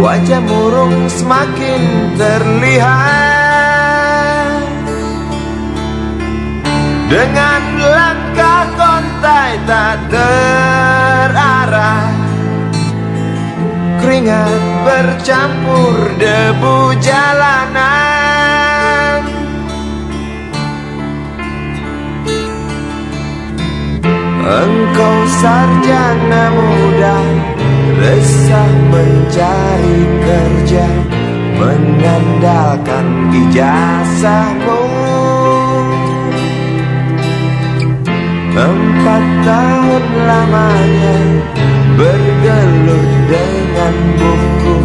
Wajah murung semakin terlihat. Dengan langkah kontai tak terarah. Keringat bercampur debu jalanan. Engkau sarjana muda Resah mencari kerja Mengandalkan ijazahmu. Empat tahun lamanya Bergelut dengan buku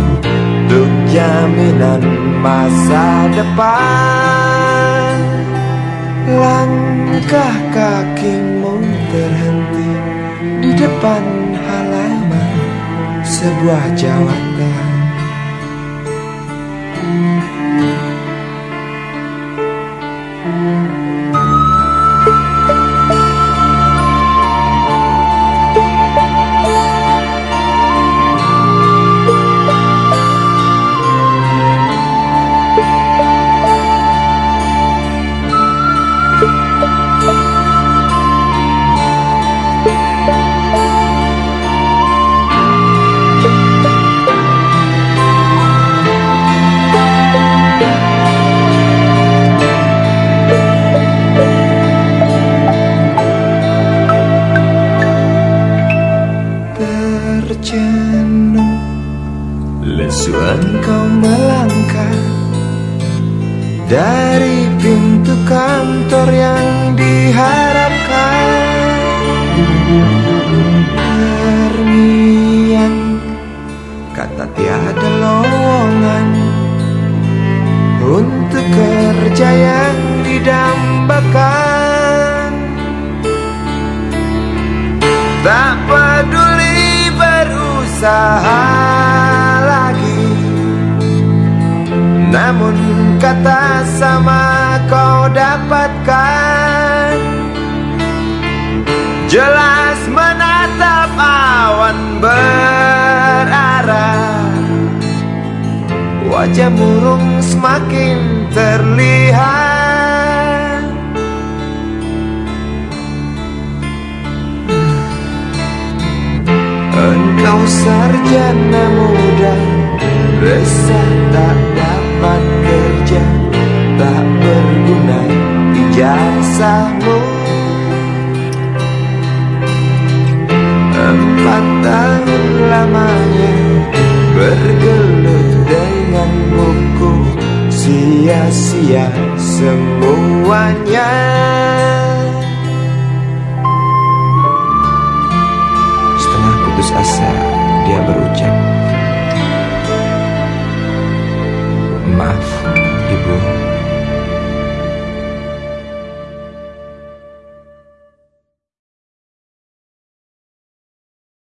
Untuk jaminan masa depan. Langkah kakimu terhenti Di depan Sebuah jawatan terjenuh Lesu engkau melangkah. Dari pintu kantor yang diharapkan kata sama kau dapatkan. Jelas menatap awan berarah. Wajah murung semakin terlihat. Engkau sarjana muda Resah tak dapat tunai jasamu Empat tahun lamanya bergelut dengan buku Sia-sia semuanya. Setengah putus asa dia berucap Maaf ibu.